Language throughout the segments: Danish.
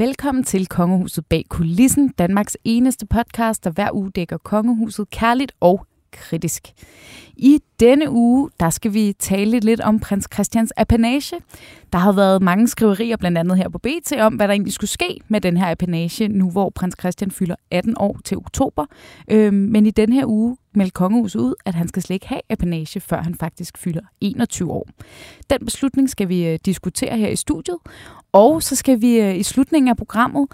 Velkommen til Kongehuset bag kulissen, Danmarks eneste podcast, der hver uge dækker kongehuset kærligt og kritisk. I denne uge, der skal vi tale lidt om prins Christians apanage. Der har været mange skriverier, blandt andet her på BT, om, hvad der egentlig skulle ske med den her apanage, nu hvor prins Christian fylder 18 år til oktober. Øhm, men i den her uge meldte kongehuset ud, at han skal slet ikke have apanage, før han faktisk fylder 21 år. Den beslutning skal vi øh, diskutere her i studiet, og så skal vi øh, i slutningen af programmet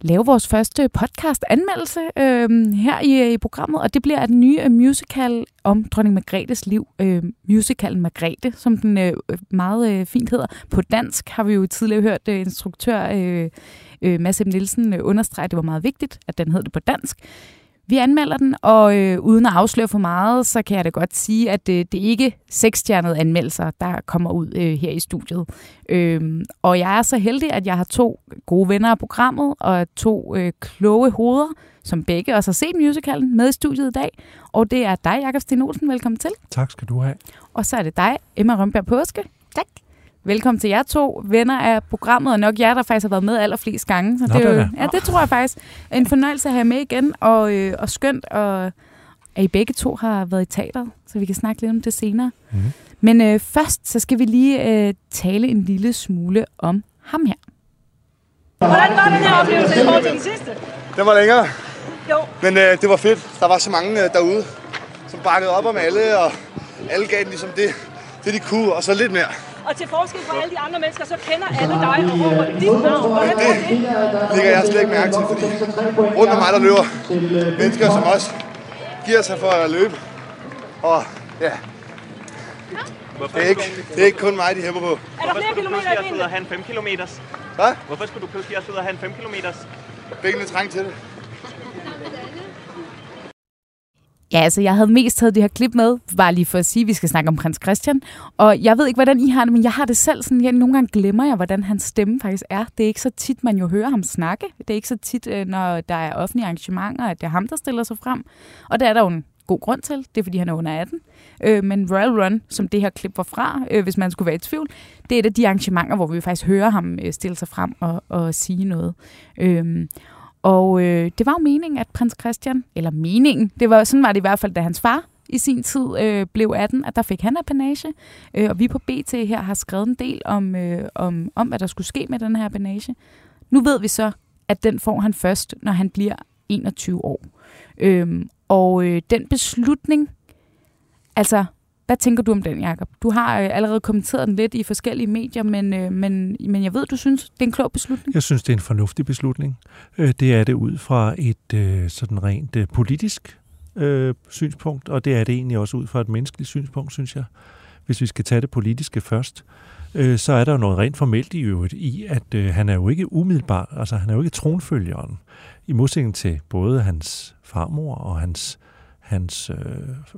lave vores første podcast-anmeldelse øh, her i, øh, i programmet, og det bliver den nye musical om dronning Margrethes liv, øh, musicalen Margrethe, som den øh, meget øh, fint hedder. På dansk har vi jo tidligere hørt øh, instruktør øh, øh, Mads M. Nielsen øh, understrege, at det var meget vigtigt, at den hed det på dansk. Vi anmelder den, og øh, uden at afsløre for meget, så kan jeg da godt sige, at øh, det er ikke seksstjernede anmeldelser, der kommer ud øh, her i studiet. Øh, og jeg er så heldig, at jeg har to gode venner af programmet, og to øh, kloge hoveder, som begge også har set musicalen, med i studiet i dag. Og det er dig, Jakob Sten Olsen. Velkommen til. Tak skal du have. Og så er det dig, Emma Rønberg Påske. Tak. Velkommen til jer to venner af programmet, og nok jer, der faktisk har været med allerflest gange. Så Nå, det, er jo, da. ja, det tror jeg faktisk er en fornøjelse at have med igen, og, øh, og skønt, og, at I begge to har været i teateret, så vi kan snakke lidt om det senere. Mhm. Men øh, først, så skal vi lige øh, tale en lille smule om ham her. Hvordan var den her oplevelse i forhold til den sidste? Den var længere, Jo, men øh, det var fedt. Der var så mange øh, derude, som bakkede op om alle, og alle gav den ligesom det, det de kunne, og så lidt mere. Og til forskel fra alle de andre mennesker, så kender alle dig og råber dit navn. Hvordan det? lægger jeg slet ikke mærke til, fordi rundt om mig, der løber mennesker som os, giver sig for at løbe. Og ja, det er ikke, det er ikke kun mig, de hæpper på. Er der flere kilometer i pludselig ud og benene? have en 5 km? Hvad? Hvorfor skulle du pludselig også ud og have en 5 km? Benene træng til det. Ja, altså jeg havde mest taget det her klip med, bare lige for at sige, at vi skal snakke om prins Christian. Og jeg ved ikke, hvordan I har det, men jeg har det selv sådan, jeg nogle gange glemmer jeg, hvordan hans stemme faktisk er. Det er ikke så tit, man jo hører ham snakke. Det er ikke så tit, øh, når der er offentlige arrangementer, at det er ham, der stiller sig frem. Og det er der jo en god grund til. Det er, fordi han er under 18. Øh, men Royal Run, som det her klip var fra, øh, hvis man skulle være i tvivl, det er et af de arrangementer, hvor vi faktisk hører ham øh, stille sig frem og, og sige noget. Øh, og øh, det var jo meningen, at prins Christian, eller meningen, det var, sådan var det i hvert fald, da hans far i sin tid øh, blev 18, at der fik han apanage. Øh, og vi på BT her har skrevet en del om, øh, om, om, hvad der skulle ske med den her apanage. Nu ved vi så, at den får han først, når han bliver 21 år. Øhm, og øh, den beslutning, altså, hvad tænker du om den, Jacob? Du har øh, allerede kommenteret den lidt i forskellige medier, men, øh, men, men jeg ved, du synes, det er en klog beslutning. Jeg synes, det er en fornuftig beslutning. Øh, Det er det ud fra et øh, sådan rent øh, politisk øh, synspunkt, og det er det egentlig også ud fra et menneskeligt synspunkt, synes jeg. Hvis vi skal tage det politiske først, øh, så er der jo noget rent formelt i øvrigt i, at øh, han er jo ikke umiddelbart, altså han er jo ikke tronfølgeren, i modsætning til både hans farmor og hans, hans øh,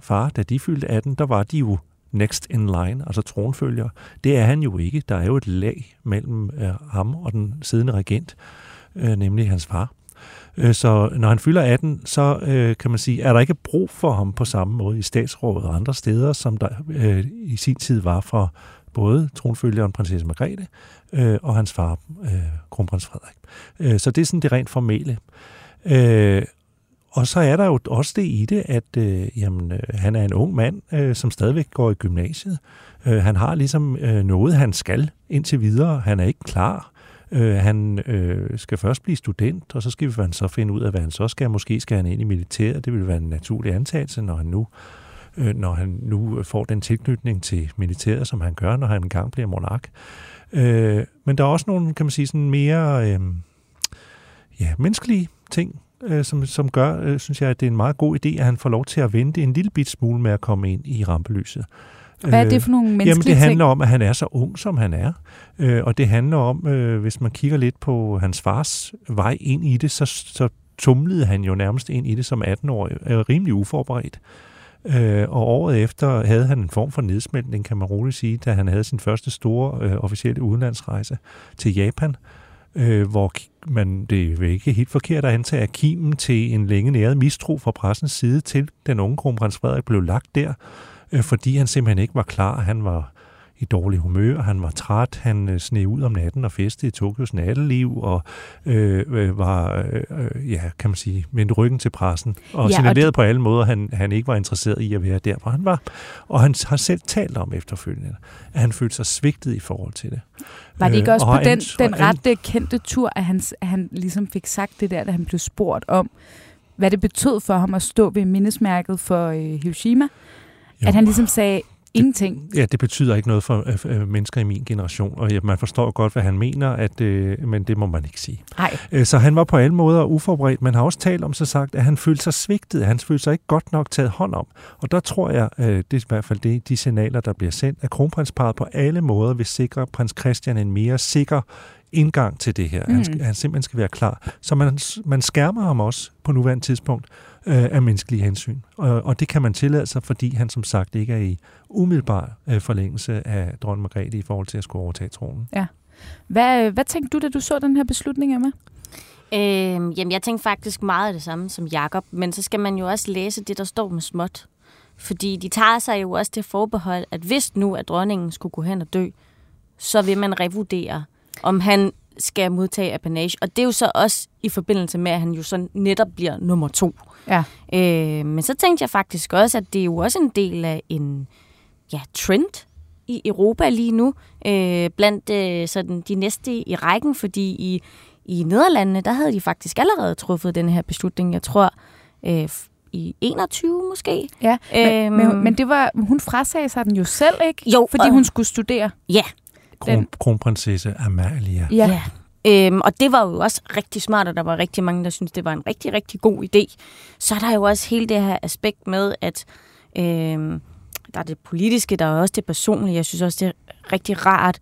far, da de fyldte 18, der var de jo next in line, altså tronfølger. Det er han jo ikke. Der er jo et lag mellem øh, ham og den siddende regent, øh, nemlig hans far. Øh, så når han fylder 18, så øh, kan man sige, er der ikke brug for ham på samme måde i statsrådet og andre steder, som der øh, i sin tid var for både tronfølgeren prinsesse Margrethe øh, og hans far, øh, kronprins Frederik. Øh, så det er sådan det rent formelle. Øh, og så er der jo også det i det, at øh, jamen, øh, han er en ung mand, øh, som stadigvæk går i gymnasiet. Øh, han har ligesom øh, noget, han skal indtil videre. Han er ikke klar. Øh, han øh, skal først blive student, og så skal vi så finde ud af, hvad han så skal. Måske skal han ind i militæret. Det vil være en naturlig antagelse, når han nu øh, når han nu får den tilknytning til militæret, som han gør, når han engang bliver monark. Øh, men der er også nogle, kan man sige, sådan mere øh, ja, menneskelige ting, øh, som, som gør, øh, synes jeg, at det er en meget god idé, at han får lov til at vente en lille bit smule med at komme ind i rampelyset. Hvad er det for nogle menneskelige Jamen, det handler ting? om, at han er så ung, som han er. Øh, og det handler om, øh, hvis man kigger lidt på hans fars vej ind i det, så, så tumlede han jo nærmest ind i det som 18-årig, øh, rimelig uforberedt. Øh, og året efter havde han en form for nedsmeltning, kan man roligt sige, da han havde sin første store øh, officielle udenlandsrejse til Japan, øh, hvor men man, det er jo ikke helt forkert at antage, at kimen til en længe næret mistro fra pressens side til den unge kronprins Frederik blev lagt der, øh, fordi han simpelthen ikke var klar. Han var i dårlig humør, han var træt, han øh, sne ud om natten og festede i Tokyos natteliv, og øh, øh, var, øh, ja, kan man sige, vendte ryggen til pressen, og Ja, ja, og signalerede det- på alle måder, at han, han ikke var interesseret i at være der, hvor han var. Og han har selv talt om efterfølgende, at han følte sig svigtet i forhold til det. Var det ikke Øh, også og på den, ans- den ret øh, kendte tur, at han, at han ligesom fik sagt det der, da han blev spurgt om, hvad det betød for ham at stå ved mindesmærket for øh, Hiroshima? Jo. At han ligesom sagde ingenting. Ja, det betyder ikke noget for øh, øh, mennesker i min generation, og ja, man forstår godt, hvad han mener, at, øh, men det må man ikke sige. Nej. Øh, Så han var på alle måder uforberedt, men har også talt om så sagt, at han følte sig svigtet, han følte sig ikke godt nok taget hånd om. Og der tror jeg, øh, det er i hvert fald det, de signaler, der bliver sendt, at kronprinsparet på alle måder vil sikre prins Christian en mere sikker indgang til det her. Mm. Han, han simpelthen skal være klar. Så man, man skærmer ham også på nuværende tidspunkt øh, af menneskelige hensyn. Og, og det kan man tillade sig, fordi han som sagt ikke er i umiddelbar øh, forlængelse af dronning Margrethe i forhold til at skulle overtage tronen. Hvad, øh, hvad tænkte du, da du så den her beslutning, Emma? Øhm, jamen, jeg tænkte faktisk meget af det samme som Jakob, men så skal man jo også læse det, der står med småt. Fordi de tager sig jo også det forbehold, at hvis nu, at dronningen skulle gå hen og dø, så vil man revurdere, om han skal modtage apanage. Og det er jo så også i forbindelse med, at han jo så netop bliver nummer to. Ja. Øh, men så tænkte jeg faktisk også, at det er jo også en del af en ja, trend i Europa lige nu, øh, blandt øh, sådan de næste i rækken, fordi i, i Nederlandene, der havde de faktisk allerede truffet den her beslutning, jeg tror, øh, i 21 måske. Ja, men, Øhm. men, men det var, hun frasagde sig den jo selv, ikke? Jo, Fordi og- hun skulle studere. Ja, Kron, Den- kronprinsesse Amalia. Ja. ja. Øhm, og det var jo også rigtig smart, og der var rigtig mange, der syntes, det var en rigtig, rigtig god idé. Så er der jo også hele det her aspekt med, at øhm, der er det politiske, der er også det personlige. Jeg synes også, det er rigtig rart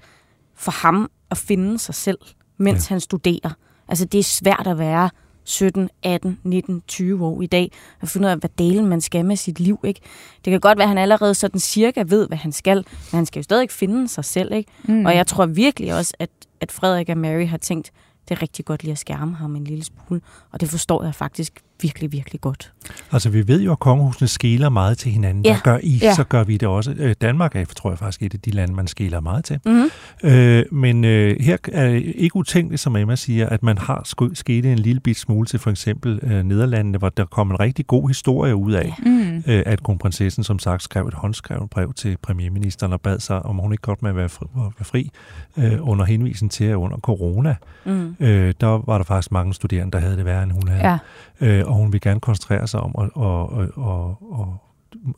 for ham at finde sig selv, mens ja. han studerer. Altså, det er svært at være 17, 18, 19, 20 år i dag, og finde ud af, hvad delen man skal med sit liv. Ikke? Det kan godt være, at han allerede sådan cirka ved, hvad han skal, men han skal jo stadig finde sig selv. Ikke? Mm. Og jeg tror virkelig også, at, at Frederik og Mary har tænkt, det er rigtig godt lige at skærme ham en lille smule. Og det forstår jeg faktisk virkelig, virkelig godt. Altså, vi ved jo, at kongehusene skæler meget til hinanden. Ja. Der gør I, Ja. så gør vi det også. Øh, Danmark er, tror jeg faktisk, et af de lande, man skæler meget til. Mm-hmm. Øh, men øh, her er det ikke utænkeligt, som Emma siger, at man har sket en lille bit smule til for eksempel øh, Nederlandene, hvor der kom en rigtig god historie ud af, Mm. øh, at kronprinsessen som sagt skrev et håndskrevet brev til premierministeren og bad sig, om hun ikke godt må være fri, være fri øh, under henvisen til, at under corona, Mm. øh, der var der faktisk mange studerende, der havde det værre, end hun havde. Ja. Øh, og hun vil gerne koncentrere sig om at, at, at, at, at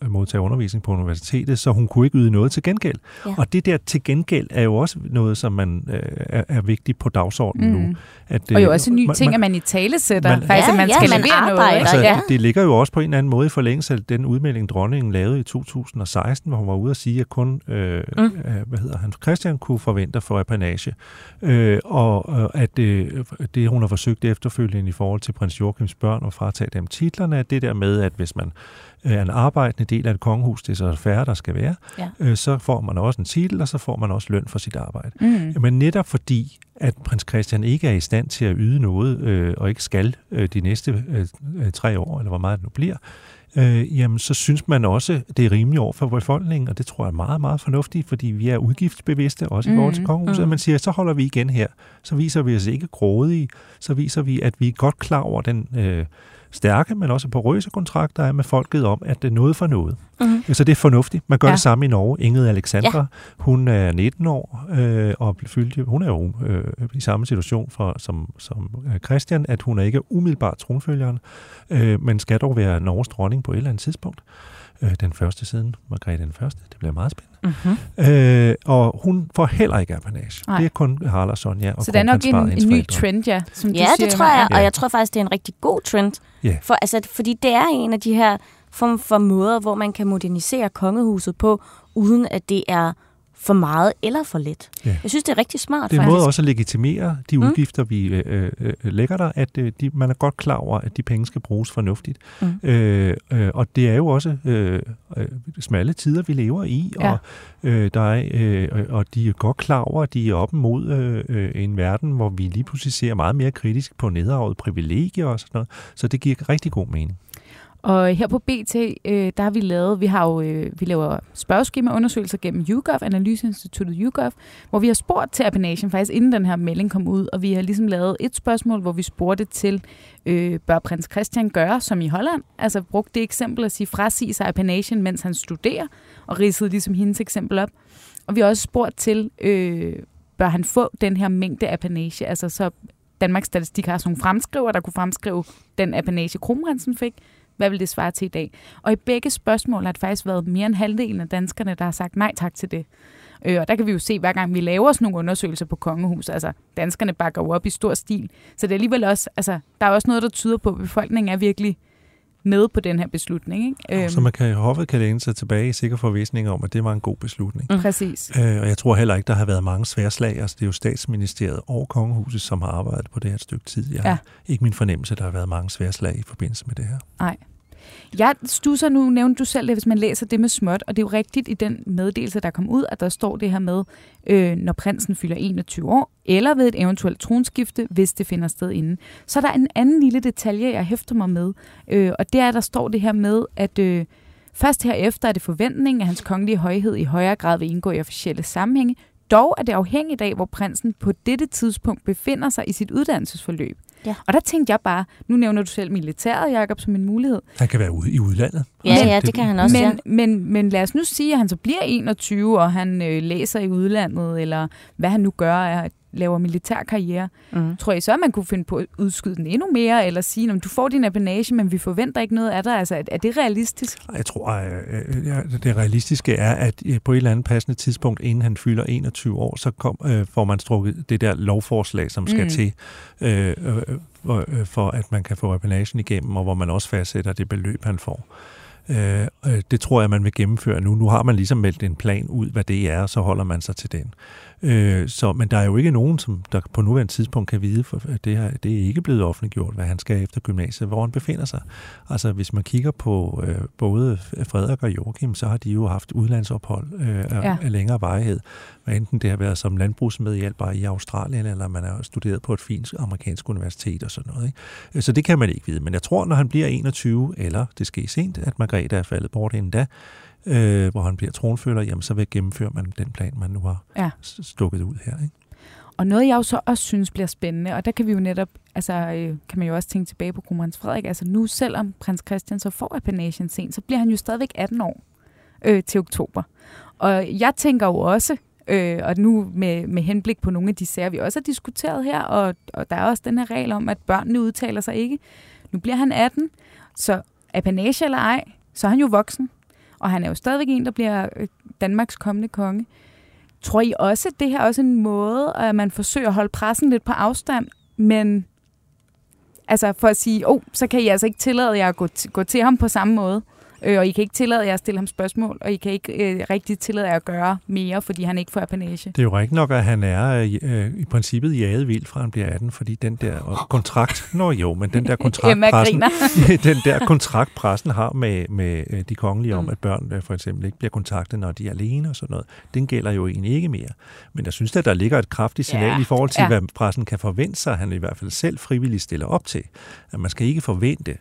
modtage undervisning på universitetet, så hun kunne ikke yde noget til gengæld. Ja. Og det der til gengæld er jo også noget, som man øh, er, er vigtigt på dagsordenen Mm. nu. At, Og jo øh, også en ny man- ting, man- at man i tale sætter. man- Faktisk, Ja, at man ja, skal man levere noget. Altså, Ja. ja. det ligger jo også på en eller anden måde i forlængelse af den udmelding, dronningen lavede i 2016, hvor hun var ude at sige, at kun øh, Mm. øh, hvad hedder han, Christian kunne forvente for apanage. Øh, og øh, at øh, det, hun har forsøgt efterfølgende i forhold til prins Joachims børn og fratage dem titlerne, er det der med, at hvis man øh, er en arbejdende del af et kongehus, det er så færre, der skal være, Ja. øh, så får man også en titel, og så får man også løn for sit arbejde. Mm. Men netop fordi, at prins Christian ikke er i stand til at yde noget, øh, og ikke skal øh, de næste øh, øh, tre år, eller hvor meget det nu bliver, øh, jamen så synes man også, det er rimeligt over for befolkningen, og det tror jeg er meget, meget fornuftigt, fordi vi er udgiftsbevidste, også i forhold til Mhm, kongehuset, mm. man siger, så holder vi igen her. Så viser vi os ikke grådige, så viser vi, at vi er godt klar over den øh, stærke, men også porøse kontrakt, der er med folket om, at det er noget for noget. Mm-hmm. Så det er fornuftigt. Man gør Ja. ja. det samme i Norge. Ingrid Alexandra, ja. hun er 19 år, øh, og fyldte, hun er jo øh, i samme situation for, som, som øh, Christian, at hun er ikke umiddelbart tronfølgeren, øh, men skal dog være Norges dronning på et eller andet tidspunkt. Øh, den første siden, Margrethe den første. Det bliver meget spændende. Mm-hmm. Øh, og hun får heller ikke apanage. Det er kun Harald og Sonja og Så det er nok en, en ny forældre. trend, ja. Som du Ja, siger, det tror jeg, Emma. og Ja. jeg tror faktisk, det er en rigtig god trend. Ja. For, altså, fordi det er en af de her form for måder, hvor man kan modernisere kongehuset på, uden at det er for meget eller for let. Ja. Jeg synes, det er rigtig smart, Det er en måde også at legitimere de Mm. udgifter, vi øh, øh, lægger der, at øh, de, man er godt klar over, at de penge skal bruges fornuftigt. Mm. Øh, øh, og det er jo også øh, øh, smalle tider, vi lever i, Ja. og, øh, der er, øh, og de er godt klar over, at de er op mod øh, øh, en verden, hvor vi lige pludselig ser meget mere kritisk på nedarvet privilegier og sådan noget. Så det giver rigtig god mening. Og her på BT, øh, der har vi lavet, vi har jo, øh, vi laver spørgeskemaundersøgelser gennem YouGov, Analyseinstituttet YouGov, hvor vi har spurgt til appenagen faktisk inden den her melding kom ud, og vi har ligesom lavet et spørgsmål, hvor vi spurgte til, øh, bør prins Christian gøre som i Holland? Altså brugte det eksempel at sige frasige sig appenagen, mens han studerer, og ridsede ligesom hendes eksempel op. Og vi har også spurgt til, øh, bør han få den her mængde apanage, altså så Danmarks Statistik har sådan nogle fremskriver, der kunne fremskrive den apanage, kronprinsen fik, hvad vil det svare til i dag? Og i begge spørgsmål har det faktisk været mere end halvdelen af danskerne, der har sagt nej tak til det. Øh, og der kan vi jo se, hver gang vi laver sådan nogle undersøgelser på kongehus, altså danskerne bakker jo op i stor stil. Så det er alligevel også, altså der er også noget, der tyder på, at befolkningen er virkelig med på den her beslutning. Ikke? Øhm. Så man kan, hoffet kan læne sig tilbage i sikker forvisning om, at det var en god beslutning. Mm. Præcis. Øh, og jeg tror heller ikke, der har været mange sværslag. Altså, det er jo statsministeriet og kongehuset, som har arbejdet på det her et stykke tid. Jeg ja. har ikke min fornemmelse, at der har været mange sværslag i forbindelse med det her. Nej. Jeg stusser nu, nævnte du selv det, hvis man læser det med småt, og det er jo rigtigt i den meddelelse, der kom ud, at der står det her med, øh, når prinsen fylder 21 år, eller ved et eventuelt tronskifte, hvis det finder sted inden. Så er der en anden lille detalje, jeg hæfter mig med, øh, og det er, at der står det her med, at øh, først herefter er det forventningen, at hans kongelige højhed i højere grad vil indgå i officielle sammenhænge, dog er det afhængigt af, hvor prinsen på dette tidspunkt befinder sig i sit uddannelsesforløb. Ja. Og der tænkte jeg bare, nu nævner du selv militæret, Jacob, som en mulighed. Han kan være ude i udlandet. Ja, men, ja, det, det kan han også. Men, ja. men, men lad os nu sige, at han så bliver 21, og han øh, læser i udlandet, eller hvad han nu gør, er laver militær karriere. Mm. Tror I så, at man kunne finde på at udskyde den endnu mere, eller sige, at du får din apanage, men vi forventer ikke noget af dig? Altså, er det realistisk? Jeg tror, at øh, det realistiske er, at på et eller andet passende tidspunkt, inden han fylder 21 år, så kom, øh, får man strukket det der lovforslag, som skal mm. til, øh, øh, for at man kan få apanagen igennem, og hvor man også fastsætter det beløb, han får. Øh, det tror jeg, man vil gennemføre nu. Nu har man ligesom meldt en plan ud, hvad det er, og så holder man sig til den. Øh, så, men der er jo ikke nogen, som der på nuværende tidspunkt kan vide, for det, her, det er ikke blevet offentliggjort, hvad han skal efter gymnasiet, hvor han befinder sig. Altså hvis man kigger på øh, både Frederik og Joachim, så har de jo haft udlandsophold øh, af, ja. af længere vejhed. Hvad enten det har været som landbrugsmedhjælper i Australien, eller man har studeret på et fint amerikansk universitet og sådan noget. Ikke? Øh, så det kan man ikke vide. Men jeg tror, når han bliver 21, eller det sker sent, at Margrethe er faldet bort inden da, øh, hvor han bliver tronfølger, jamen så vil gennemføre man den plan, man nu har ja. stukket ud her. Ikke? Og noget, jeg jo så også synes bliver spændende, og der kan vi jo netop, altså øh, kan man jo også tænke tilbage på kronprins Frederik, altså nu selvom prins Christian så får appanagen sent, så bliver han jo stadigvæk 18 år øh, til oktober. Og jeg tænker jo også, øh, og nu med, med henblik på nogle af de sager, vi også har diskuteret her, og, og der er også den her regel om, at børnene udtaler sig ikke. Nu bliver han 18, så apanage eller ej, så er han jo voksen og han er jo stadigvæk en, der bliver øh, Danmarks kommende konge. Tror I også, at det her er også en måde, at man forsøger at holde pressen lidt på afstand, men altså for at sige, oh, så kan I altså ikke tillade jer at gå, gå til ham på samme måde? Øh, og I kan ikke tillade jer at stille ham spørgsmål, og I kan ikke øh, rigtig tillade jer at gøre mere, fordi han ikke får apanage. Det er jo rigtigt nok, at han er øh, i princippet jaget vildt fra han bliver 18, fordi den der kontrakt, nå jo, men den der kontrakt, pressen, den der kontrakt pressen har med, med øh, de kongelige om, mm. at børn øh, for eksempel ikke bliver kontaktet, når de er alene og sådan noget, den gælder jo egentlig ikke mere. Men jeg synes, at der ligger et kraftigt signal ja. i forhold til, ja. hvad pressen kan forvente sig, han i hvert fald selv frivilligt stiller op til. At man skal ikke forvente,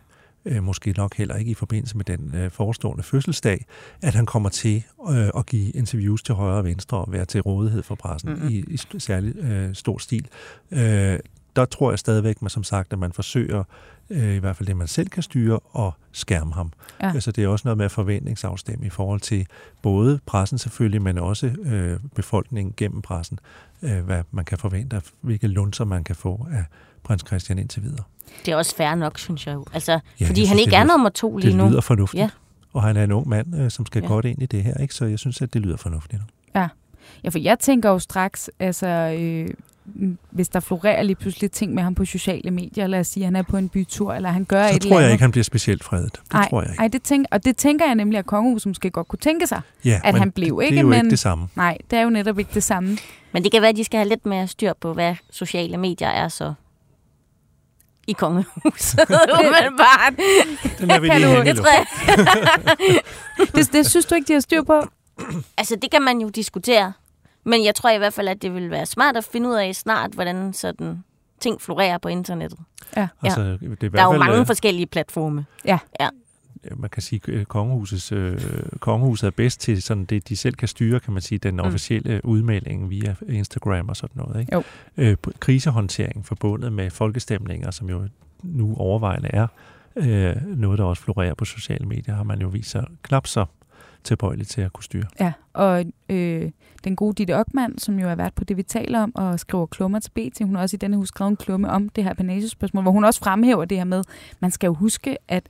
øh, måske nok heller ikke i forbindelse med den øh, forestående fødselsdag, at han kommer til øh, at give interviews til højre og venstre og være til rådighed for pressen mm-hmm. i, i særlig øh, stor stil. Øh, der tror jeg stadigvæk, man som sagt, at man forsøger, øh, i hvert fald det man selv kan styre, og skærme ham. Ja. Altså det er også noget med forventningsafstemme i forhold til både pressen selvfølgelig, men også øh, befolkningen gennem pressen, øh, hvad man kan forvente, hvilke lunser man kan få af prins Christian indtil videre. Det er også fair nok, synes jeg jo. Altså, ja, fordi han ikke er nummer to lige nu. Det lyder fornuftigt. Ja. Og han er en ung mand, øh, som skal ja. godt ind i det her, ikke? så jeg synes, at det lyder fornuftigt. Ja. ja, for jeg tænker jo straks, altså, øh, hvis der florerer lige pludselig ting med ham på sociale medier, lad os sige, at han er på en bytur, eller han gør så et tror jeg andet. ikke, han bliver specielt fredet. Det ej, tror jeg ikke. Ej, det tænker, og det tænker jeg nemlig, at kongehuset måske godt kunne tænke sig, ja, at han blev. Det, ikke? det er jo men, ikke det samme. Nej, det er jo netop ikke det samme. Men det kan være, at de skal have lidt mere styr på, hvad sociale medier er så i kongehuset, umiddelbart. Den er vi lige jeg. det, det synes du ikke, de har styr på? Altså, det kan man jo diskutere. Men jeg tror i hvert fald, at det vil være smart at finde ud af snart, hvordan sådan ting florerer på internettet. Ja. Altså, det er der er jo mange øh, forskellige platforme. Ja. ja. Man kan sige, øh, kongehusets, øh, kongehuset er bedst til sådan det, de selv kan styre, kan man sige, den officielle udmelding via Instagram og sådan noget. Ikke? Jo. Øh, krisehåndtering forbundet med folkestemninger, som jo nu overvejende er øh, noget, der også florerer på sociale medier, har man jo vist sig knap så tilbøjelig til at kunne styre. Ja, og øh, den gode Ditte Ockmann, som jo har været på det, vi taler om, og skriver klummer til BT, hun har også i denne uge skrevet en klumme om det her panagespørgsmål, hvor hun også fremhæver det her med, man skal jo huske, at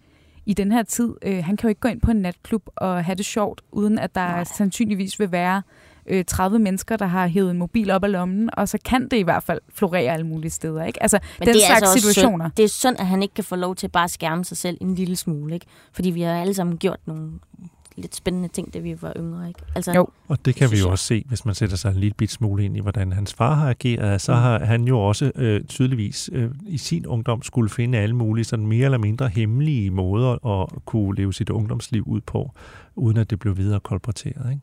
i den her tid, øh, han kan jo ikke gå ind på en natklub og have det sjovt, uden at der Nej. sandsynligvis vil være øh, 30 mennesker, der har hævet en mobil op af lommen, og så kan det i hvert fald florere alle mulige steder. Ikke? Altså, Men den det er slags altså situationer. Synd. Det er synd, at han ikke kan få lov til bare at skærme sig selv en lille smule. Ikke? Fordi vi har alle sammen gjort nogle lidt spændende ting, da vi var yngre. Ikke? Altså, Jo. Og det kan vi jo også se, hvis man sætter sig en lille bit smule ind i, hvordan hans far har ageret. Så Mm. har han jo også øh, tydeligvis øh, i sin ungdom skulle finde alle mulige sådan mere eller mindre hemmelige måder at kunne leve sit ungdomsliv ud på, uden at det blev videre kolporteret. Ikke?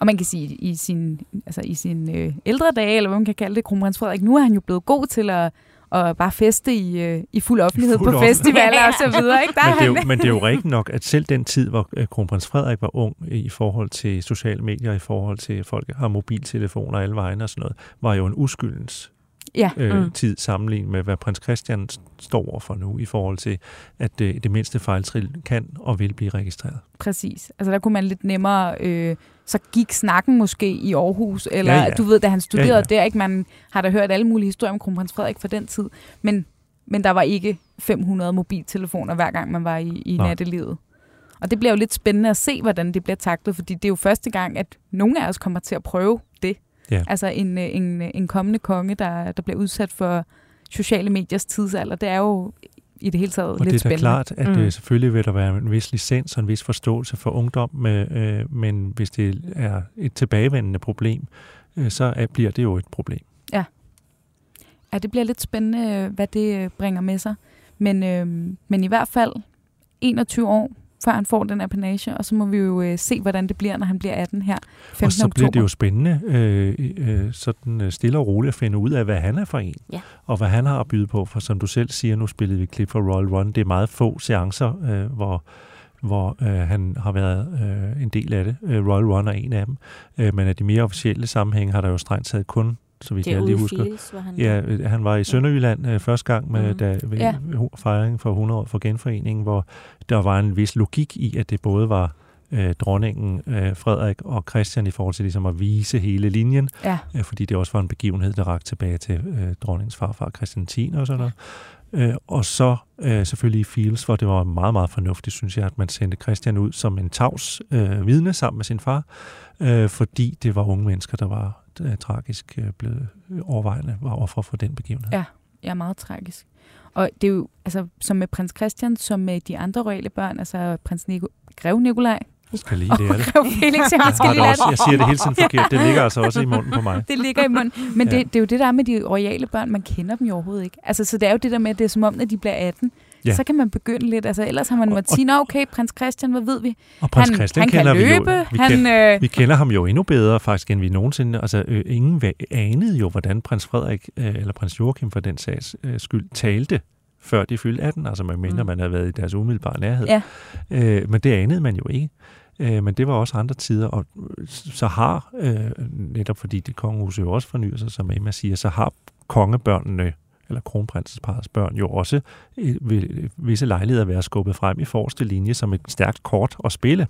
Og man kan sige, i sin, altså i sin øh, ældre dage, eller hvad man kan kalde det, kronprins Frederik, nu er han jo blevet god til at, at bare feste i, øh, i fuld offentlighed fuld på offentlighed. festivaler og så videre. Ikke? Der Men det, er jo, men det er jo rigtigt nok, at selv den tid, hvor øh, kronprins Frederik var ung i forhold til sociale medier, i forhold til folk har mobiltelefoner alle vegne og sådan noget, var jo en uskyldens ja, øh, Mm. tid sammenlignet med, hvad prins Christian står over for nu, i forhold til, at øh, det mindste fejltrin kan og vil blive registreret. præcis. Altså der kunne man lidt nemmere... Øh, så gik snakken måske i Aarhus, eller Ja, ja, du ved, da han studerede Ja, ja, der, ikke? man har da hørt alle mulige historier om kronprins Frederik fra den tid, men, men der var ikke 500 mobiltelefoner, hver gang man var i, i Nej. nattelivet. Og det bliver jo lidt spændende at se, hvordan det bliver taklet, fordi det er jo første gang, at nogle af os kommer til at prøve det. Ja. Altså en, en, en kommende konge, der, der bliver udsat for sociale mediers tidsalder. Det er jo i det hele taget Og lidt det er da spændende. klart, at Mm. mm. selvfølgelig vil der være en vis licens og en vis forståelse for ungdom, øh, men hvis det er et tilbagevendende problem, øh, så er, bliver det jo et problem. Ja, det bliver lidt spændende, øh, hvad det øh, bringer med sig. Men, øh, men i hvert fald 21 år, før han får den apanage, og så må vi jo øh, se, hvordan det bliver, når han bliver 18 her 15. Og så bliver oktober. det jo spændende øh, øh, sådan øh, stille og roligt at finde ud af, hvad han er for en, Ja. og hvad han har at byde på. For som du selv siger, nu spillede vi klip fra Royal Run, det er meget få seancer, øh, hvor hvor øh, han har været øh, en del af det. Øh, Royal Run er en af dem. Øh, men af de mere officielle sammenhænge har der jo strengt taget kun, så vidt det jeg lige husker, Fields, hvor han Ja, øh, han var i Sønderjylland øh, første gang med Mhm. da, ved ja. fejringen for 100 år for genforeningen, hvor der var en vis logik i, at det både var øh, dronningen, øh, Frederik og Christian i forhold til ligesom at vise hele linjen, Ja, øh, fordi det også var en begivenhed, der rakte tilbage til øh, dronningens farfar Christian 10 og sådan noget. Øh, og så øh, selvfølgelig i Fields, hvor det var meget, meget fornuftigt, synes jeg, at man sendte Christian ud som en tavs øh, vidne sammen med sin far, øh, fordi det var unge mennesker, der var øh, tragisk øh, blevet overvejende var offer for den begivenhed. Ja. ja, meget tragisk. Og det er jo, altså, som med prins Christian, som med de andre royale børn, altså prins Nico, Grev Nikolaj, Jeg skal lige det er det. Grev Felix, jeg Jeg, skal lige også, jeg siger det hele tiden forkert. Det ligger altså også i munden på mig. det ligger i munden. Men Ja. det, det er jo det der er med de royale børn, man kender dem jo overhovedet ikke. Altså, så det er jo det der med, at det er som om, når de bliver 18, Ja. så kan man begynde lidt. Altså, ellers har man måttet sige, "Nå, okay, prins Christian, hvad ved vi? Og prins han, Christian han kan kender løbe, vi jo. Vi, han, kender, øh, vi kender ham jo endnu bedre faktisk, end vi nogensinde. Altså, øh, ingen anede jo, hvordan prins Frederik, øh, eller prins Joachim for den sags øh, skyld, talte før de fyldte 18, altså med mindre Mm. man havde været i deres umiddelbare nærhed. Ja. Øh, men det anede man jo ikke. Øh, men det var også andre tider, og så har, øh, netop fordi det kongehus jo også fornyer sig, som Emma siger, så har kongebørnene, eller kronprinsesparets børn, jo også øh, ved visse lejligheder været skubbet frem i forreste linje som et stærkt kort at spille.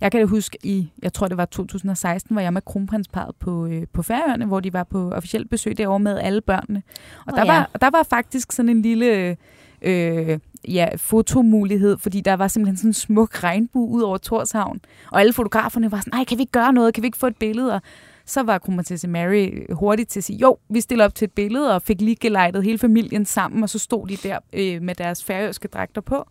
Jeg kan da huske i, jeg tror det var 2016, var jeg med kronprinsparet på, øh, på Færøerne, hvor de var på officielt besøg derovre med alle børnene. Og Åh, der, ja. var, og der var faktisk sådan en lille øh, ja, fotomulighed, fordi der var simpelthen sådan en smuk regnbue ud over Torshavn. Og alle fotograferne var sådan, nej, kan vi ikke gøre noget? Kan vi ikke få et billede? Og så var kronprinsesse Mary hurtigt til at sige, jo, vi stiller op til et billede, og fik lige gelejtet hele familien sammen, og så stod de der øh, med deres færøske dragter på.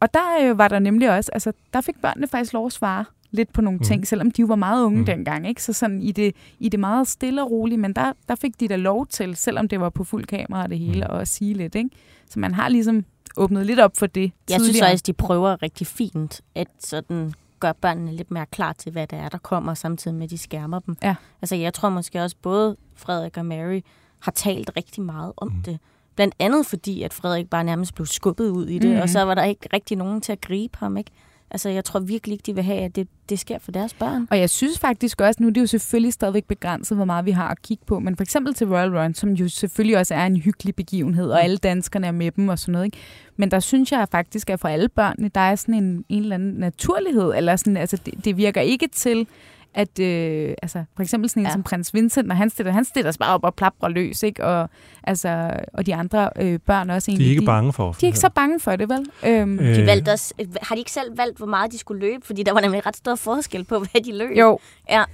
Og der øh, var der nemlig også, altså der fik børnene faktisk lov at svare lidt på nogle Mhm. ting, selvom de jo var meget unge Mhm. dengang, ikke? Så sådan i det, i det meget stille og rolige, men der, der fik de da lov til, selvom det var på fuld kamera og det hele, og at sige lidt, ikke? Så man har ligesom åbnet lidt op for det Jeg synes tidligere. også, de prøver rigtig fint at sådan gøre børnene lidt mere klar til, hvad det er, der kommer, samtidig med, at de skærmer dem. Ja. Altså, jeg tror måske også, både Frederik og Mary har talt rigtig meget om Mm. det. Blandt andet fordi, at Frederik bare nærmest blev skubbet ud i det, mm. og så var der ikke rigtig nogen til at gribe ham, ikke? Altså, jeg tror virkelig ikke, de vil have, at det, det sker for deres børn. Og jeg synes faktisk også, nu er det jo selvfølgelig stadigvæk begrænset, hvor meget vi har at kigge på, men for eksempel til Royal Run, som jo selvfølgelig også er en hyggelig begivenhed, og alle danskerne er med dem og sådan noget, ikke? Men der synes jeg faktisk, at for alle børnene, der er sådan en, en eller anden naturlighed, eller sådan, altså det, det virker ikke til, at øh, altså, for eksempel sådan en ja. som prins Vincent, når han stiller, han stiller sig bare op og plapper løs, ikke? Og, altså, og de andre øh, børn også egentlig. De er ikke bange for De er ikke så bange for det, vel? Øhm. Øh. De valgte også, har de ikke selv valgt, hvor meget de skulle løbe? Fordi der var nemlig ret stor forskel på, hvad de løb. Jo. Ja.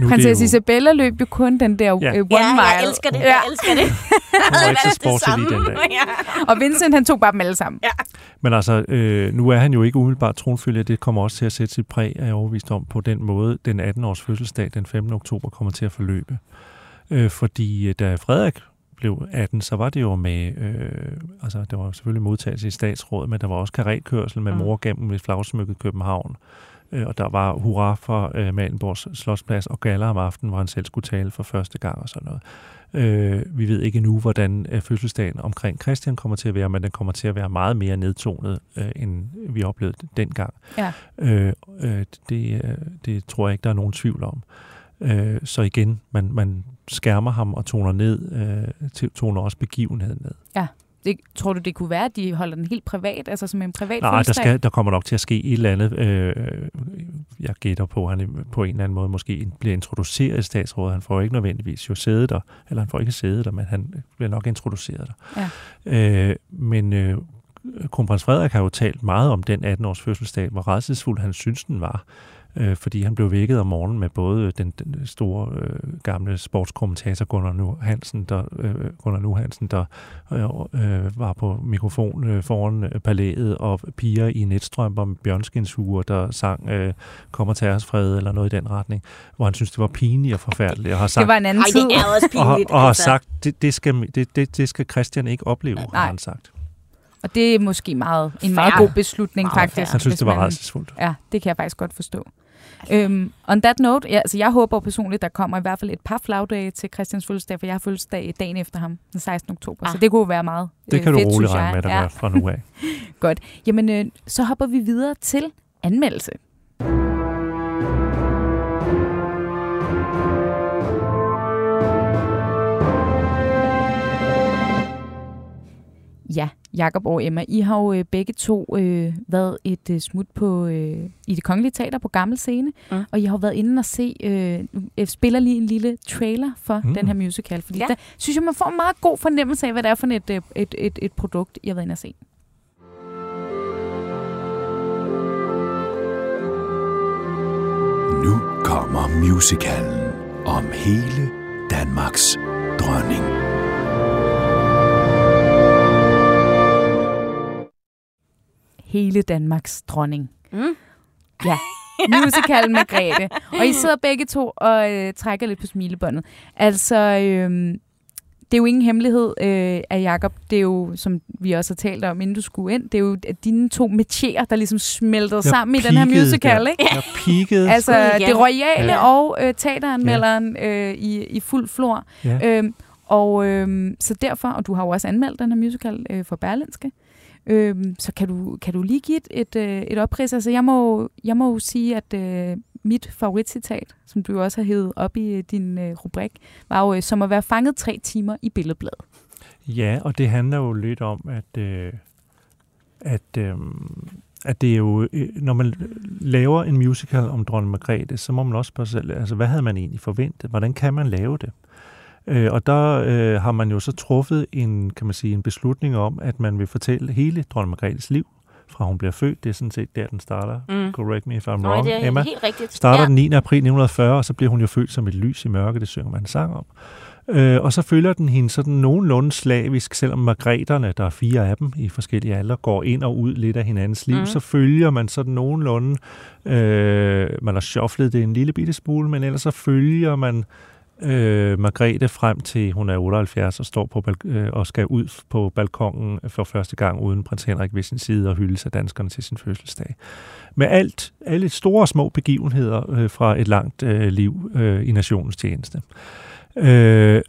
Nu Prinsesse jo... Isabella løb jo kun den der ja. uh, one ja, mile. jeg elsker det. Ja. Jeg elsker det. Hun var ikke så sportslig den dag. ja. Og Vincent, han tog bare dem alle sammen. Ja. Men altså, øh, nu er han jo ikke umiddelbart tronfølger. Det kommer også til at sætte sit præg, er jeg overvist om, på den måde, den 18-års fødselsdag den 15. oktober kommer til at forløbe. Øh, fordi øh, da Frederik blev 18, så var det jo med, øh, altså det var selvfølgelig modtagelse i statsrådet, men der var også karetkørsel med mm. mor gennem et flagsmykket København. Øh, og der var hurra for øh, Malenborgs Slottsplads og galler om aftenen, hvor han selv skulle tale for første gang og sådan noget. Øh, vi ved ikke nu, hvordan øh, fødselsdagen omkring Christian kommer til at være, men den kommer til at være meget mere nedtonet, øh, end vi oplevede dengang. Ja. Øh, øh, det, øh, det tror jeg ikke, der er nogen tvivl om. Øh, så igen, man, man skærmer ham og toner ned, øh, toner også begivenheden ned. Ja. Det, tror du, det kunne være, at de holder den helt privat, altså som en privat Nej, der, skal, der kommer nok til at ske et eller andet. Øh, jeg gætter på, at han på en eller anden måde måske bliver introduceret i statsrådet. Han får ikke nødvendigvis jo sæde der, eller han får ikke sæde der, men han bliver nok introduceret der. Ja. Øh, men øh, kronprins Frederik har jo talt meget om den 18-års fødselsdag, hvor redselsfuld han synes, den var øh, fordi han blev vækket om morgenen med både den, den store øh, gamle sportskommentator Gunnar Nu Hansen, der, øh, Gunnar Nu Hansen, der øh, øh, var på mikrofon øh, foran øh, palæet, og piger i netstrømper med bjørnskinshuer, der sang øh, Kommer til os fred, eller noget i den retning, hvor han synes, det var pinligt og forfærdeligt. Og har sagt, det var en anden tid. Ej, det er også pinligt. Og, og har altså. sagt, det, det, skal, det, det, det skal Christian ikke opleve, Nej. har han sagt. Og det er måske meget, en meget god beslutning, meget faktisk. Han synes, det var rædselsfuldt. Ja, det kan jeg faktisk godt forstå. Øhm, on that note, ja, altså jeg håber personligt, der kommer i hvert fald et par flagdage til Christians fødselsdag, for jeg har fødselsdag dagen efter ham, den 16. oktober. Ah. Så det kunne være meget Det kan øh, fedt, du roligt regne med, der ja. fra nu af. Godt. Jamen, øh, så hopper vi videre til anmeldelse. Jakob og Emma, I har jo øh, begge to øh, været et øh, smut på øh, i det kongelige teater på Gammel Scene, mm. og I har været inde og se, øh, jeg spiller lige en lille trailer for mm. den her musical, fordi ja. der synes jeg, man får en meget god fornemmelse af, hvad det er for et, øh, et, et, et produkt, I har været inde og se. Nu kommer musicalen om hele Danmarks dronning. Hele Danmarks dronning. Mm. Ja, musical Margrethe. Og I sidder begge to og øh, trækker lidt på smilebåndet. Altså, øh, det er jo ingen hemmelighed øh, af Jakob. Det er jo, som vi også har talt om, inden du skulle ind, det er jo dine to metier, der ligesom smeltede sammen i den her musical, der. ikke? Jeg peakede. altså, ja. det royale ja. og øh, teateranmelderen ja. øh, i, i fuld flor. Ja. Øhm, og øh, så derfor, og du har jo også anmeldt den her musical øh, for Berlinske, Øhm, så kan du, kan du lige give et, et, øh, et oprids? Altså, jeg må, jeg må jo sige, at øh, mit favoritcitat, som du også har hævet op i øh, din øh, rubrik, var jo øh, som at være fanget tre timer i billedbladet. Ja, og det handler jo lidt om, at, øh, at, øh, at det er jo, øh, når man laver en musical om dronning Margrethe, så må man også spørge sig selv, altså hvad havde man egentlig forventet? Hvordan kan man lave det? Øh, og der øh, har man jo så truffet en, kan man sige, en beslutning om, at man vil fortælle hele dronning Margrethes liv, fra hun bliver født. Det er sådan set der, den starter. Mm. Correct me if I'm wrong, Nej, det er Emma. helt rigtigt. Starter ja. den 9. april 1940, og så bliver hun jo født som et lys i mørke, det synger man en sang om. Øh, og så følger den hende sådan nogenlunde slavisk, selvom margreterne, der er fire af dem i forskellige alder, går ind og ud lidt af hinandens liv, mm. så følger man sådan nogenlunde, øh, man har shufflet det en lille bitte smule, men ellers så følger man øh, Margrethe frem til hun er 78 og står på øh, og skal ud på balkongen for første gang uden prins Henrik ved sin side og hyldes af danskerne til sin fødselsdag. Med alt, alle store og små begivenheder øh, fra et langt øh, liv øh, i nationens tjeneste. Øh,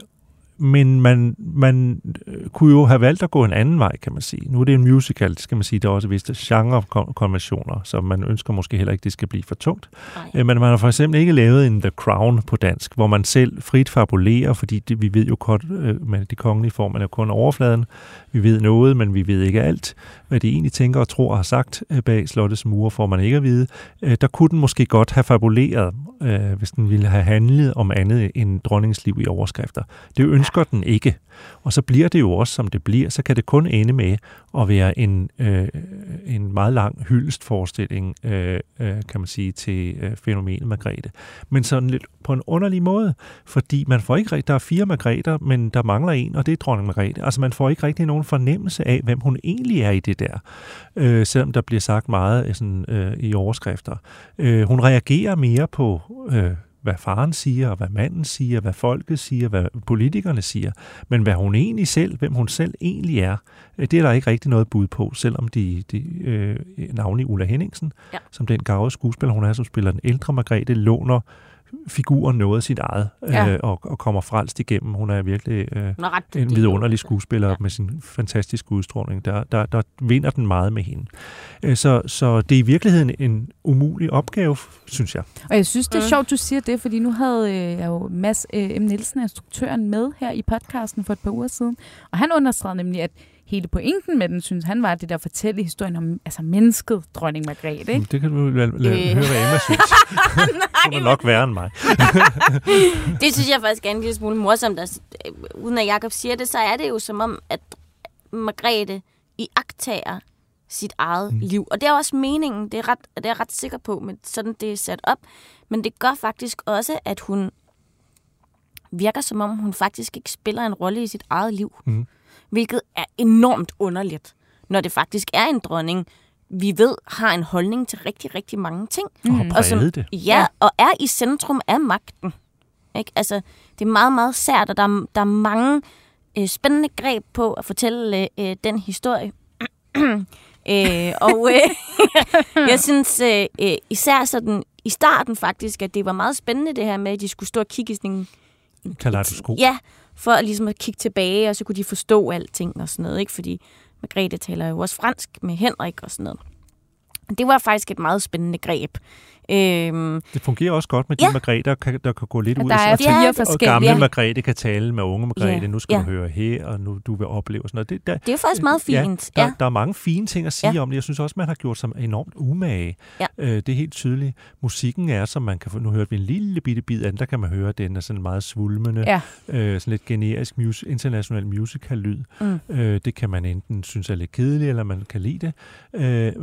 men man, man øh, kunne jo have valgt at gå en anden vej, kan man sige. Nu er det en musical, det skal man sige, der er også visse genrekonventioner, så man ønsker måske heller ikke, det skal blive for tungt. Nej. Øh, Men man har for eksempel ikke lavet en The Crown på dansk, hvor man selv frit fabulerer, fordi det, vi ved jo godt, øh, med det kongelige form, man er jo kun overfladen. Vi ved noget, men vi ved ikke alt. Hvad de egentlig tænker og tror og har sagt øh, bag slottets mure, får man ikke at vide. Øh, Der kunne den måske godt have fabuleret, øh, hvis den ville have handlet om andet end dronningens liv i overskrifter. Det ønsker den ikke. Og så bliver det jo også, som det bliver. Så kan det kun ende med at være en, øh, en meget lang hyldestforestilling, øh, øh, kan man sige, til øh, fænomenet Margrethe. Men sådan lidt på en underlig måde, fordi man får ikke rigtig, der er fire Margrether, men der mangler en, og det er dronning Margrethe. Altså man får ikke rigtig nogen fornemmelse af, hvem hun egentlig er i det der, øh, selvom der bliver sagt meget øh, sådan, øh, i overskrifter. Øh, hun reagerer mere på... Øh, hvad faren siger, og hvad manden siger, hvad folket siger, hvad politikerne siger. Men hvad hun egentlig selv, hvem hun selv egentlig er, øh, det er der ikke rigtig noget bud på, selvom de, de øh, navnlig Ulla Henningsen, Ja. som den gavede skuespiller, hun er, som spiller den ældre Margrethe, låner figuren noget sit eget, Ja. øh, og, og kommer frelst igennem. Hun er virkelig øh, Hun er ret en vidunderlig skuespiller Ja. med sin fantastiske udstråling. Der, der, der vinder den meget med hende. Øh, Så, så det er i virkeligheden en umulig opgave, synes jeg. Og jeg synes, det er sjovt, du siger det, fordi nu havde øh, jeg jo Mads øh, M. Nielsen, instruktøren, med her i podcasten for et par uger siden. Og han understregede nemlig, at hele pointen med den, synes han, var det der at fortælle historien om altså mennesket dronning Margrethe. Ikke? Det kan du lade, lade, Øh. høre, hvad Emma synes. Hun er nok værre end mig. Det synes jeg faktisk er en lille smule morsomt. Altså, uden at Jacob siger det, så er det jo som om, at Margrethe iagtager sit eget mm. liv. Og det er også meningen, det er, ret, det er jeg ret sikker på, men sådan det er sat op. Men det gør faktisk også, at hun virker som om, hun faktisk ikke spiller en rolle i sit eget liv. Mm. Hvilket er enormt underligt, når det faktisk er en dronning, vi ved har en holdning til rigtig, rigtig mange ting. Og har Og som- præget det. Ja, Ja. ja, og er i centrum af magten. Ikke? Altså, det er meget, meget sært, og der er, der er mange øh, spændende greb på at fortælle øh, den historie. øh, og øh, jeg synes øh, øh, især sådan i starten faktisk, at det var meget spændende det her med, at de skulle stå og kigge i sådan en Kaleidoskop. Ja, for at, ligesom at kigge tilbage, og så kunne de forstå alting og sådan noget, ikke? Fordi Margrethe taler jo også fransk med Henrik og sådan noget. Det var faktisk et meget spændende greb. Øhm, Det fungerer også godt med de Ja. Margrethe, der kan, der kan gå lidt ud der er. Ja, fire det- Og gamle Ja. Margrethe kan tale med unge Margrethe. Ja, Nu skal ja. du høre her, og nu du vil opleve sådan noget. Det, der, det er faktisk meget fint. Ja, Ja, der, der er mange fine ting at sige Ja. om det. Jeg synes også, man har gjort sig enormt umage. Ja. Øh, det er helt tydeligt. Musikken er, som man kan få... Nu hørte vi en lille bitte bid af den, der kan man høre, at den er sådan meget svulmende. Ja. Øh, sådan lidt generisk mus- international musical-lyd. Mm. Øh, det kan man enten synes er lidt kedeligt, eller man kan lide det. Øh,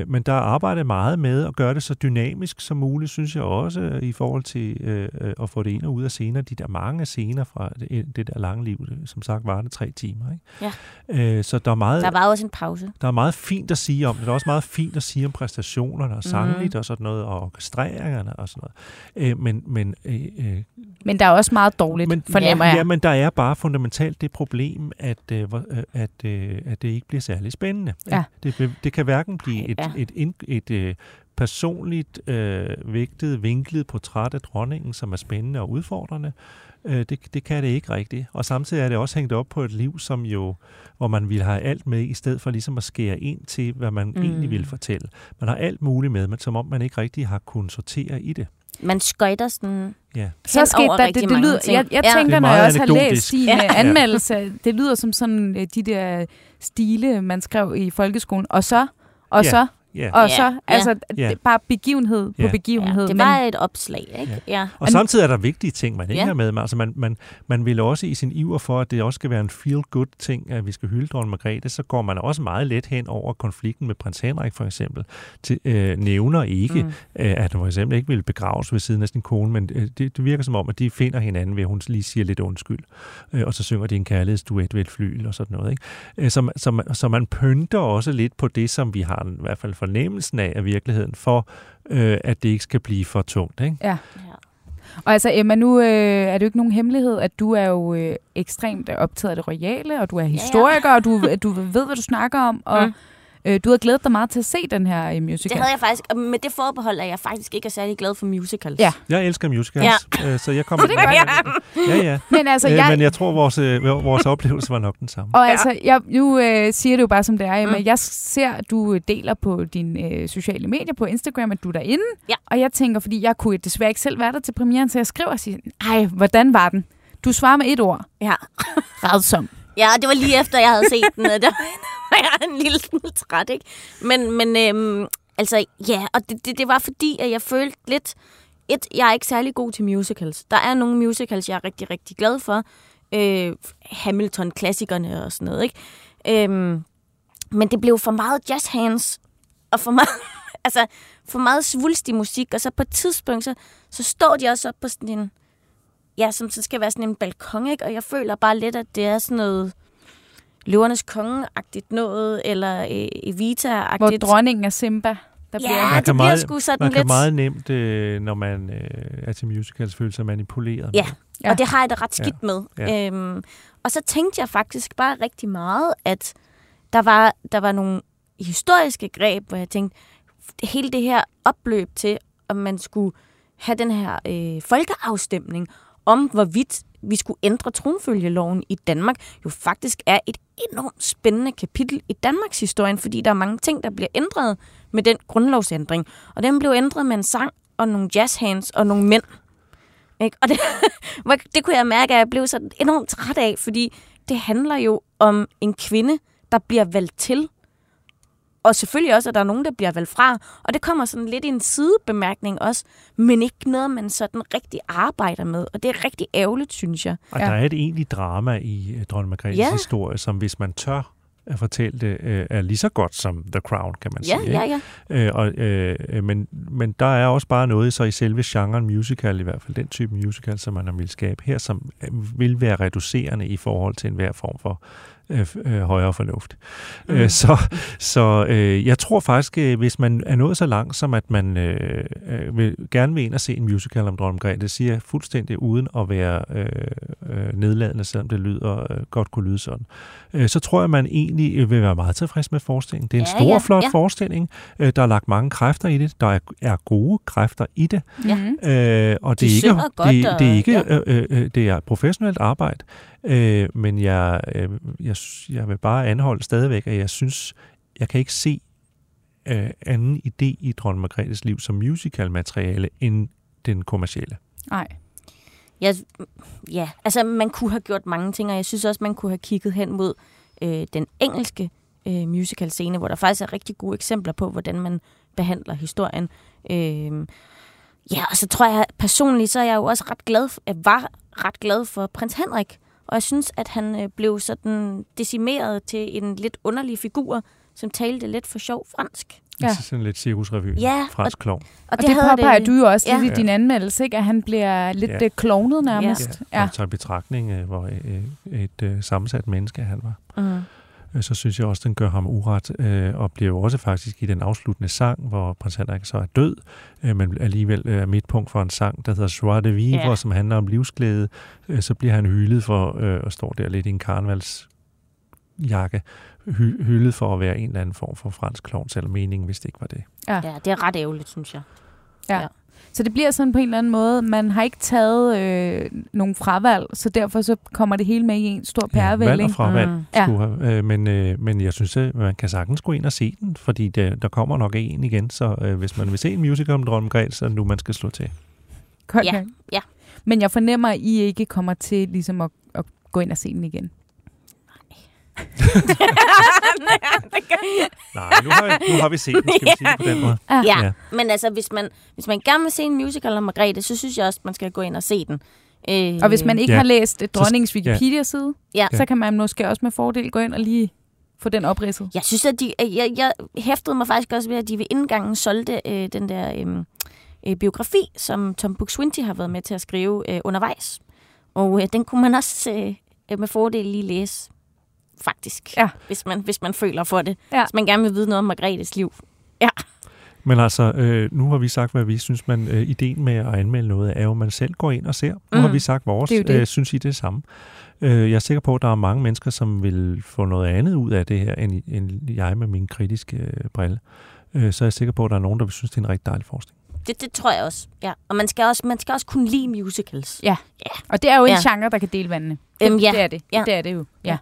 øh, men der er arbejdet meget med at gøre det så dynamisk som muligt, synes jeg også, øh, i forhold til øh, øh, at få det ind og ud af scener. De der mange scener fra det, det der lange liv, det, som sagt var det tre timer. Ikke? Ja. Øh, så der er meget... der var også en pause. Der er meget fint at sige om det. Der er også meget fint at sige om præstationerne og sangligt og sådan noget, og orkestreringerne og sådan noget. Øh, men, men, øh, øh, Men der er også meget dårligt, men, fornemmer ja, jeg. Ja, men der er bare fundamentalt det problem, at, øh, øh, at, øh, at det ikke bliver særlig spændende. Ja. Det, det, det kan hverken blive et, Ja. et, et, et, et personligt øh, vægtet, vinklet portræt af dronningen, som er spændende og udfordrende. Øh, det, det kan det ikke rigtigt. Og samtidig er det også hængt op på et liv, som jo, hvor man vil have alt med, i stedet for ligesom at skære ind til, hvad man mm. egentlig vil fortælle. Man har alt muligt med, men som om man ikke rigtig har kunnet sortere i det. Man skøjter sådan Ja. Så skete over der, det, det mange lyder, ting. jeg, jeg Ja. tænker, er når jeg også har læst din Ja. ja. anmeldelse, det lyder som sådan øh, de der stile, man skrev i folkeskolen, og så, og Ja. så, Ja. og Ja. så, altså er bare begivenhed på Ja. begivenhed. Ja, det men- var et opslag, ikke? Ja. Og samtidig er der vigtige ting, man ikke har med. Altså man, man, man vil også i sin iver for, at det også skal være en feel-good ting, at vi skal hylde dronning Margrethe, så går man også meget let hen over konflikten med prins Henrik for eksempel. Til, øh, nævner ikke, mm. øh, at han for eksempel ikke vil begraves ved siden af sin kone, men øh, det, det virker som om, at de finder hinanden ved, at hun lige siger lidt undskyld. Øh, og så synger de en kærlighedsduet ved et flyl og sådan noget. Ikke? Øh, så, man- så, man- så man pynter også lidt på det, som vi har i hvert fald fornemmelsen af af virkeligheden, for øh, at det ikke skal blive for tungt. Ikke? Ja. Ja. Og altså Emma, nu øh, er det jo ikke nogen hemmelighed, at du er jo øh, ekstremt optaget af det royale, og du er historiker, og du, du ved, hvad du snakker om. Og, Øh, du har glædet dig meget til at se den her øh, musical. Det havde jeg faktisk, og med det forbehold, at jeg faktisk ikke er særlig glad for musicals. Ja. Jeg elsker musicals, ja. så jeg kommer... Så det gør jeg. Ja, ja. Men altså, Øh, jeg, Men jeg tror, vores, øh, vores oplevelse var nok den samme. Og altså, jeg, nu øh, siger det jo bare som det er. Mm. Jeg ser, at du deler på dine øh, sociale medier på Instagram, at du er derinde. Ja. Og jeg tænker, fordi jeg kunne desværre ikke selv være der til premieren, så jeg skriver og siger, ej, hvordan var den? Du svarer med et ord. Ja. Redsom. Ja, det var lige efter, jeg havde set den. og Der var jeg en lille smule træt, ikke? Men, men øhm, altså, ja, og det, det, det var fordi, at jeg følte lidt... Et, jeg er ikke særlig god til musicals. Der er nogle musicals, jeg er rigtig, rigtig glad for. Øh, Hamilton-klassikerne og sådan noget, ikke? Øhm, men det blev for meget jazz hands, og for meget, altså, for meget svulstig musik. Og så på et tidspunkt, så, så står de også op på sådan en ja, som så skal være sådan en balkon, ikke? Og jeg føler bare lidt, at det er sådan noget løvernes konge-agtigt noget, eller øh, Evita-agtigt. Hvor dronningen er Simba. Der Ja, bliver... Man det kan bliver meget- sgu sådan Man kan lidt... meget nemt, øh, når man øh, er til musicals, føle sig manipuleret. Ja. Ja. Og det har jeg det ret skidt Ja. med. Ja. Øhm, og så tænkte jeg faktisk bare rigtig meget, at der var, der var nogle historiske greb, hvor jeg tænkte, hele det her opløb til, om man skulle have den her øh, folkeafstemning om, hvorvidt vi skulle ændre tronfølgeloven i Danmark, jo faktisk er et enormt spændende kapitel i Danmarks historie, fordi der er mange ting, der bliver ændret med den grundlovsændring. Og den blev ændret med en sang og nogle jazzhands og nogle mænd. Ikke? Og det, det kunne jeg mærke, at jeg blev så enormt træt af, fordi det handler jo om en kvinde, der bliver valgt til. Og selvfølgelig også, at der er nogen, der bliver valgt fra. Og det kommer sådan lidt i en sidebemærkning også, men ikke noget, man sådan rigtig arbejder med. Og det er rigtig ærgerligt, synes jeg. Og Ja. der er et egentligt drama i øh, dronning Margrethes Ja. historie, som hvis man tør at fortælle det, øh, er lige så godt som The Crown, kan man Ja, sige. ja, ikke? ja. Øh, og, øh, men, men der er også bare noget så i selve genren musical, i hvert fald den type musical, som man har vil skabe her, som vil være reducerende i forhold til enhver form for øh, øh, højere fornuft. Mm. Øh, så så øh, jeg tror faktisk, øh, hvis man er nået så langt, som at man øh, øh, vil, gerne vil ind og se en musical om Dronning Margrethe, det siger jeg fuldstændig uden at være øh, øh, nedladende, selvom det lyder, øh, godt kunne lyde sådan, øh, så tror jeg, man egentlig øh, vil være meget tilfreds med forestillingen. Det er en Ja, stor, ja, flot ja. forestilling. Øh, der er lagt mange kræfter i det. Der er, er gode kræfter i det. Ja. Øh, og det De er ikke, synger godt, det, det er ikke ja. øh, øh, øh, det er professionelt arbejde, øh, men jeg, øh, jeg, jeg vil bare anholde stadigvæk, at jeg synes, jeg kan ikke se øh, anden idé i Dronning Margrethes liv som musical-materiale end den kommercielle. Nej. Jeg, ja, altså man kunne have gjort mange ting, og jeg synes også, man kunne have kigget hen mod øh, den engelske øh, musical-scene, hvor der faktisk er rigtig gode eksempler på, hvordan man behandler historien. Øh, ja, og så tror jeg personligt, så er jeg jo også ret glad, for, jeg var ret glad for prins Henrik, og jeg synes, at han øh, blev sådan decimeret til en lidt underlig figur, som talte lidt for sjov fransk. Ja. Ja. Sådan lidt cirkusrevy. Ja, Fransk klovn. Og det, det havde påpeger du jo også ja. lidt i din anmeldelse, ikke? at han bliver lidt Ja. ja. klovnet nærmest. Ja. Og tager i betragtning, øh, hvor øh, et øh, sammensat menneske han var. Mm. Øh, så synes jeg også, den gør ham uret, øh, og bliver jo også faktisk i den afsluttende sang, hvor prins Henrik så er død, øh, men alligevel er midtpunkt for en sang, der hedder Joie de Vivre, Ja. som handler om livsglæde, øh, så bliver han hyldet for, øh, og står der lidt i en karnevalsjakke, hy- hyldet for at være en eller anden form for fransk klovn, selvom meningen vist ikke var det. Ja, det er ret ærgerligt, synes jeg. Ja. Så det bliver sådan på en eller anden måde, man har ikke taget øh, nogen fravalg, så derfor så kommer det hele med i en stor Ja, valg pærevælling. og fravalg, Mm. Ja. skulle have, øh, men, øh, men jeg synes, at man kan sagtens gå ind og se den, fordi der, der kommer nok en igen, så øh, hvis man vil se en musical om Margrethe, så er det nu, man skal slå til. Godt Ja, ja. Men jeg fornemmer, at I ikke kommer til ligesom at, at gå ind og se den igen. Nej, nu har, vi, nu har vi set den, skal vi sige det på den måde. Ja, Ja. ja. men altså, hvis man, hvis man gerne vil se en musical om Margrethe, så synes jeg også, man skal gå ind og se den. Øh, Og hvis man ikke Ja. har læst dronningens. Wikipedia-side, Ja. så kan man måske også med fordel gå ind og lige få den opridset. Jeg synes, at de, jeg, jeg hæftede mig faktisk også ved, at de ved indgangen solgte øh, den der øh, øh, biografi, som Tom Buk-Swienty har været med til at skrive øh, undervejs. Og øh, den kunne man også øh, med fordel lige læse, faktisk, Ja. hvis, man, hvis man føler for det. Ja. Hvis man gerne vil vide noget om Margrethes liv. Ja. Men altså, øh, nu har vi sagt, hvad vi synes, man øh, ideen med at anmelde noget er jo, at man selv går ind og ser. Nu Mm. har vi sagt vores. Det det. Øh, synes I det samme? Øh, jeg er sikker på, at der er mange mennesker, som vil få noget andet ud af det her, end, end jeg med min kritiske øh, brille. Øh, så er jeg sikker på, at der er nogen, der vil synes, det er en rigtig dejlig forskning. Det, det tror jeg også. Ja. Og man skal også, man skal også kunne lide musicals. Ja. Og det er jo en Ja. genre, der kan dele vandene. Øhm, det, ja. det er det. Ja. Det er det jo. Ja.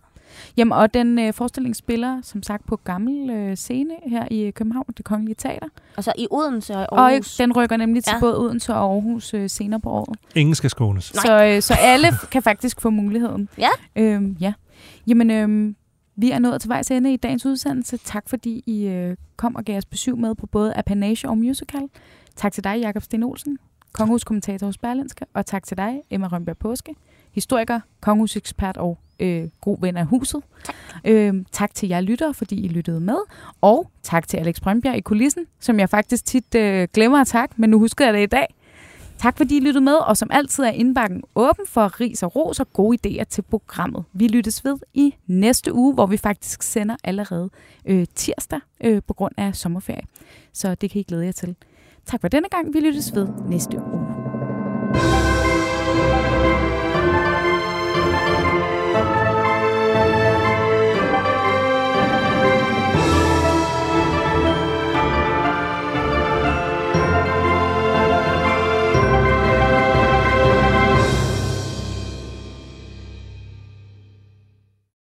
Ja. Jamen, og den øh, forestilling spiller, som sagt, på gammel øh, scene her i København, det Kongelige Teater. Og så i Odense og i Og Aarhus. den rykker nemlig til Ja. både Odense og Aarhus øh, senere på året. Ingen skal skånes. Så, øh, så alle kan faktisk få muligheden. Ja. Øhm, ja. Jamen, øhm, vi er nået til vejs ende i dagens udsendelse. Tak fordi I øh, kom og gav os besøg med på både Apanage og Musical. Tak til dig, Jakob Sten Olsen, kongehuskommentator hos Berlinske. Og tak til dig, Emma Rønberg Påske, historiker, kongehusekspert og øh, god ven af huset. Tak. Øhm, tak til jer lyttere, fordi I lyttede med. Og tak til Alex Brøndbjerg i kulissen, som jeg faktisk tit øh, glemmer at takke, men nu husker jeg det i dag. Tak fordi I lyttede med, og som altid er indbakken åben for ris og ros og gode idéer til programmet. Vi lyttes ved i næste uge, hvor vi faktisk sender allerede øh, tirsdag øh, på grund af sommerferie. Så det kan I glæde jer til. Tak for denne gang. Vi lyttes ved næste uge.